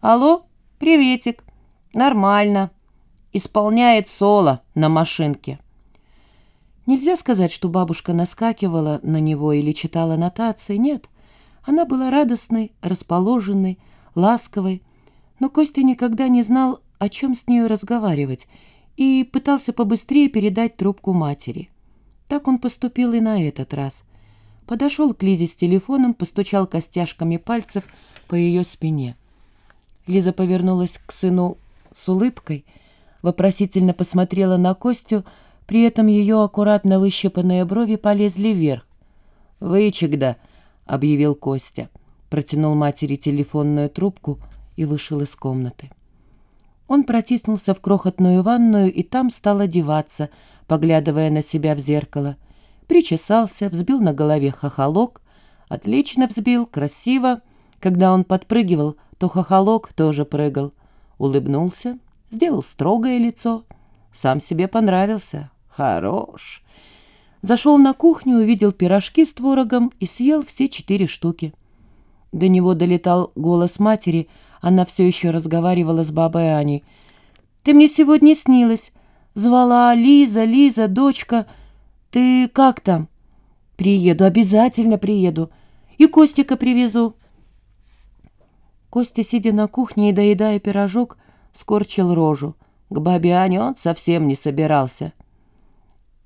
Алло, приветик. Нормально. Исполняет соло на машинке. Нельзя сказать, что бабушка наскакивала на него или читала нотации. Нет, она была радостной, расположенной, ласковой. Но Костя никогда не знал, о чем с нею разговаривать, и пытался побыстрее передать трубку матери. Так он поступил и на этот раз. Подошел к Лизе с телефоном, постучал костяшками пальцев по ее спине. Лиза повернулась к сыну с улыбкой, вопросительно посмотрела на Костю, при этом ее аккуратно выщипанные брови полезли вверх. «Вычегда», — объявил Костя, протянул матери телефонную трубку и вышел из комнаты. Он протиснулся в крохотную ванную и там стал одеваться, поглядывая на себя в зеркало. Причесался, взбил на голове хохолок. Отлично взбил, красиво. Когда он подпрыгивал, то хохолок тоже прыгал. Улыбнулся, сделал строгое лицо. Сам себе понравился. Хорош. Зашел на кухню, увидел пирожки с творогом и съел все четыре штуки. До него долетал голос матери — она все еще разговаривала с бабой Аней. «Ты мне сегодня снилась. Звала Лиза, Лиза, дочка. Ты как там?» «Приеду, обязательно приеду. И Костика привезу». Костя, сидя на кухне и доедая пирожок, скорчил рожу. К бабе Ане он совсем не собирался.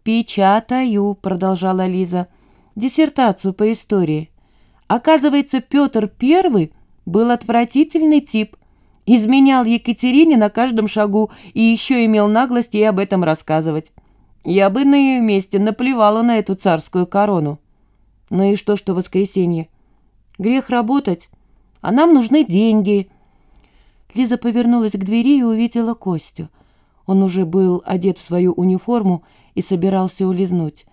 «Печатаю», — продолжала Лиза, — «диссертацию по истории. Оказывается, Петр Первый был отвратительный тип. Изменял Екатерине на каждом шагу и еще имел наглость ей об этом рассказывать. Я бы на ее месте наплевала на эту царскую корону. Ну и что, что воскресенье? Грех работать, а нам нужны деньги. Лиза повернулась к двери и увидела Костю. Он уже был одет в свою униформу и собирался улизнуть.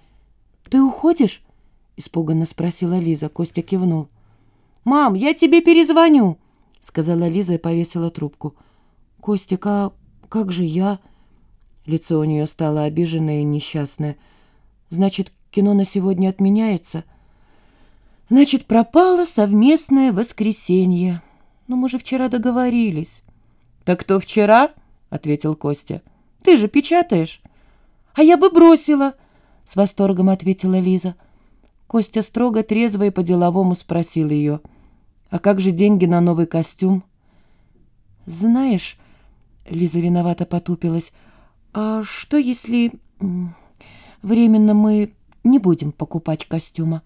«Ты уходишь?» — испуганно спросила Лиза. Костя кивнул. «Мам, я тебе перезвоню», — сказала Лиза и повесила трубку. «Костик, а как же я?» Лицо у нее стало обиженное и несчастное. «Значит, кино на сегодня отменяется?» «Значит, пропало совместное воскресенье. Но мы же вчера договорились». «Так кто вчера?» — ответил Костя. «Ты же печатаешь». «А я бы бросила», — с восторгом ответила Лиза. Костя строго, трезво и по-деловому спросил ее — а как же деньги на новый костюм? Знаешь, Лиза виновато потупилась, а что если временно мы не будем покупать костюма?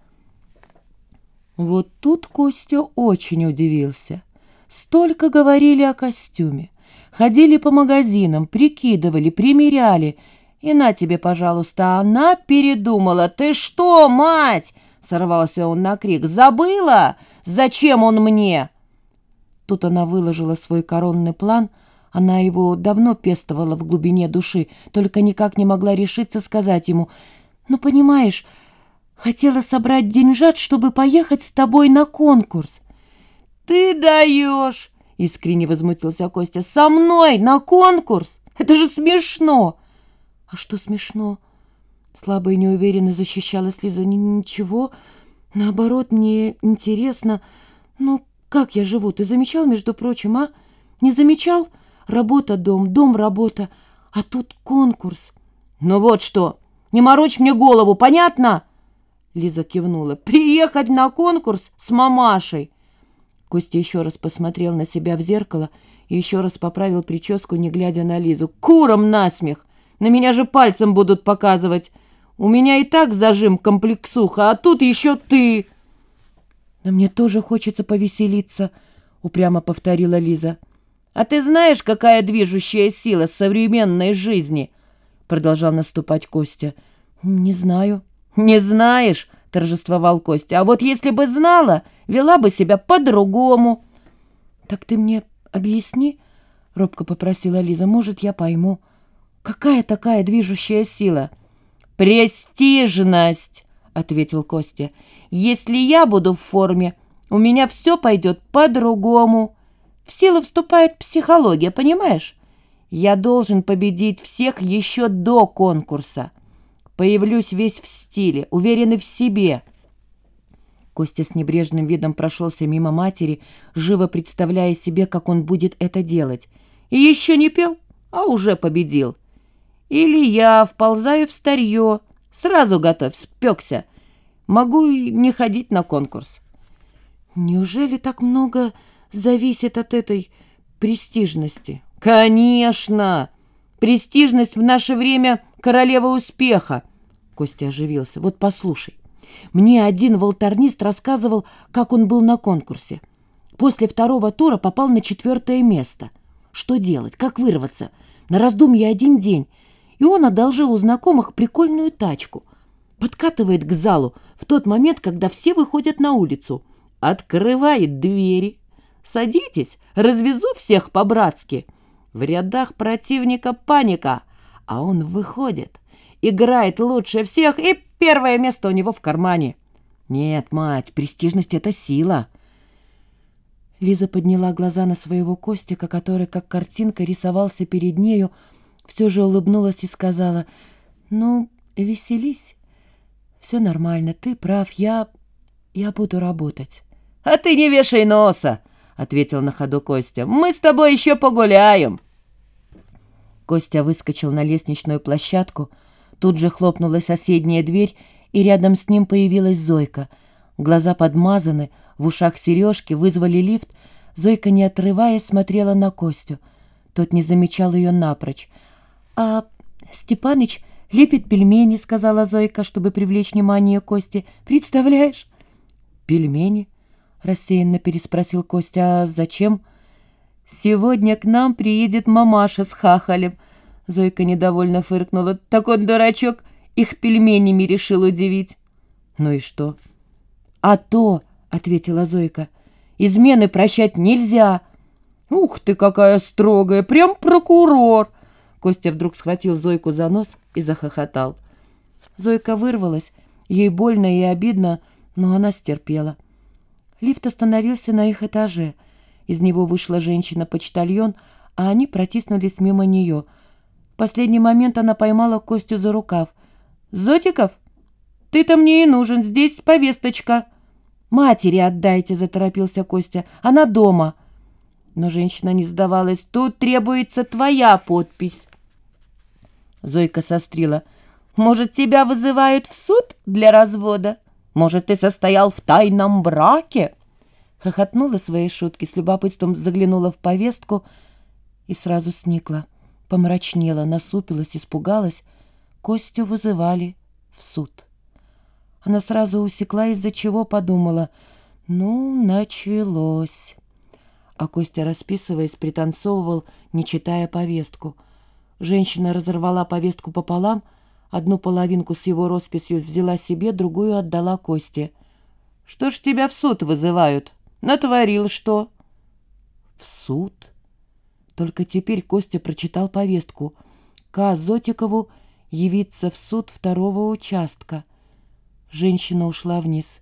Вот тут Костя очень удивился. Столько говорили о костюме. Ходили по магазинам, прикидывали, примеряли. И на тебе, пожалуйста, она передумала. «Ты что, мать?» Сорвался он на крик. «Забыла? Зачем он мне?» Тут она выложила свой коронный план. Она его давно пестовала в глубине души, только никак не могла решиться сказать ему. «Ну, понимаешь, хотела собрать деньжат, чтобы поехать с тобой на конкурс». «Ты даешь!» — искренне возмутился Костя. «Со мной на конкурс? Это же смешно!» «А что смешно?» Слабо и неуверенно защищалась Лиза. «Ничего, наоборот, мне интересно. Ну, как я живу? Ты замечал, между прочим, а? Не замечал? Работа, дом, дом, работа. А тут конкурс». «Ну вот что, не морочь мне голову, понятно?» Лиза кивнула. «Приехать на конкурс с мамашей!» Костя еще раз посмотрел на себя в зеркало и еще раз поправил прическу, не глядя на Лизу. «Куром насмех! На меня же пальцем будут показывать!» У меня и так зажим комплексуха, а тут еще ты!» «Но мне тоже хочется повеселиться», — упрямо повторила Лиза. «А ты знаешь, какая движущая сила современной жизни?» Продолжал наступать Костя. «Не знаю». «Не знаешь?» — торжествовал Костя. «А вот если бы знала, вела бы себя по-другому». «Так ты мне объясни?» — робко попросила Лиза. «Может, я пойму. Какая такая движущая сила?» «Престижность!» — ответил Костя. «Если я буду в форме, у меня все пойдет по-другому. В силу вступает психология, понимаешь? Я должен победить всех еще до конкурса. Появлюсь весь в стиле, уверенный в себе. Костя с небрежным видом прошелся мимо матери, живо представляя себе, как он будет это делать. И еще не пел, а уже победил. Или я вползаю в старье, сразу готовь, спекся. Могу и не ходить на конкурс. Неужели так много зависит от этой престижности? Конечно! Престижность в наше время королева успеха. Костя оживился. Вот послушай. Мне один волторнист рассказывал, как он был на конкурсе. После второго тура попал на четвертое место. Что делать? Как вырваться? На раздумье один день. И он одолжил у знакомых прикольную тачку. Подкатывает к залу в тот момент, когда все выходят на улицу. Открывает двери. «Садитесь, развезу всех по-братски». В рядах противника паника, а он выходит, играет лучше всех и Первое место у него в кармане. Нет, мать, престижность — это сила. Лиза подняла глаза на своего Костика, который, как картинка, рисовался перед нею, все же улыбнулась и сказала, «Ну, веселись. Все нормально, ты прав, я... я буду работать». «А ты не вешай носа!» — ответил на ходу Костя. «Мы с тобой еще погуляем!» Костя выскочил на лестничную площадку, — Тут же хлопнула соседняя дверь, и рядом с ним появилась Зойка. Глаза подмазаны, в ушах сережки, вызвали лифт. Зойка, не отрываясь, смотрела на Костю. Тот не замечал ее напрочь. «А Степаныч лепит пельмени», — сказала Зойка, чтобы привлечь внимание Кости. «Представляешь?» «Пельмени?» — рассеянно переспросил Костя. «А зачем?» «Сегодня к нам приедет мамаша с хахалем», Зойка недовольно фыркнула. «Так он, дурачок, их пельменями решил удивить». «Ну и что?» «А то», — ответила Зойка, — «измены прощать нельзя». «Ух ты, какая строгая, прям прокурор!» Костя вдруг схватил Зойку за нос и захохотал. Зойка вырвалась, ей больно и обидно, но она стерпела. Лифт остановился на их этаже. Из него вышла женщина-почтальон, а они протиснулись мимо нее — в последний момент она поймала Костю за рукав. «Зотиков, ты-то мне и нужен, здесь повесточка». «Матери отдайте», — заторопился Костя, — «она дома». Но женщина не сдавалась. «Тут требуется твоя подпись». Зойка сострила. «Может, тебя вызывают в суд для развода? Может, ты состоял в тайном браке?» Хохотнула своей шутки, с любопытством заглянула в повестку и сразу сникла помрачнела, насупилась, испугалась. Костю вызывали в суд. Она сразу усекла, из-за чего подумала. «Ну, началось». А Костя, расписываясь, пританцовывал, не читая повестку. Женщина разорвала повестку пополам, одну половинку с его росписью взяла себе, другую отдала Косте. «Что ж тебя в суд вызывают? Натворил что?» «В суд?» Только теперь Костя прочитал повестку. К. Зотикову явиться в суд второго участка. Женщина ушла вниз.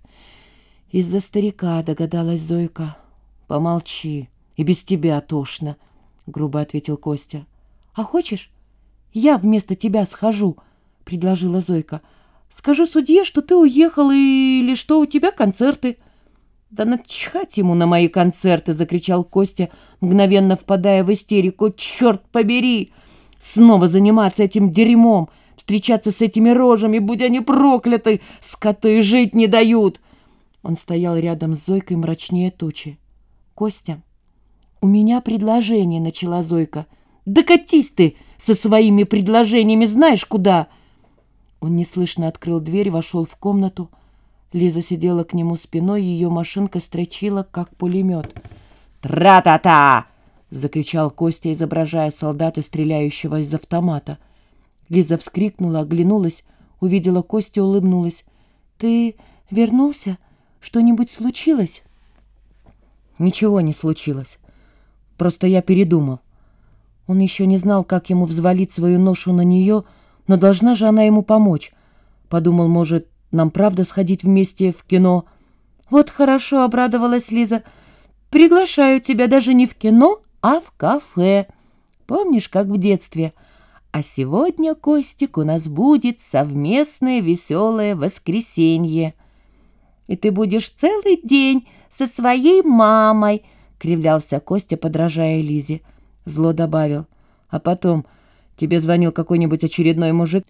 «Из-за старика», — догадалась Зойка. «Помолчи, и без тебя тошно», — грубо ответил Костя. «А хочешь, я вместо тебя схожу?» — предложила Зойка. «Скажу судье, что ты уехал или что у тебя концерты». «Да начхать ему на мои концерты!» — закричал Костя, мгновенно впадая в истерику. «Черт побери! Снова заниматься этим дерьмом, встречаться с этими рожами, будь они прокляты! Скоты жить не дают!» Он стоял рядом с Зойкой мрачнее тучи. «Костя, у меня предложение», — начала Зойка. «Да катись ты со своими предложениями знаешь куда!» Он неслышно открыл дверь, вошел в комнату, — Лиза сидела к нему спиной, ее машинка строчила, как пулемет. «Тра-та-та!» — закричал Костя, изображая солдата, стреляющего из автомата. Лиза вскрикнула, оглянулась, увидела Костю, улыбнулась. «Ты вернулся? Что-нибудь случилось?» «Ничего не случилось. Просто я передумал. Он еще не знал, как ему взвалить свою ношу на нее, но должна же она ему помочь. Подумал, может, нам правда сходить вместе в кино?» «Вот хорошо», — обрадовалась Лиза. «Приглашаю тебя даже не в кино, а в кафе. Помнишь, как в детстве? А сегодня, Костик, у нас будет совместное веселое воскресенье». и ты будешь целый день со своей мамой», — кривлялся Костя, подражая Лизе. Зло добавил. «А потом тебе звонил какой-нибудь очередной мужик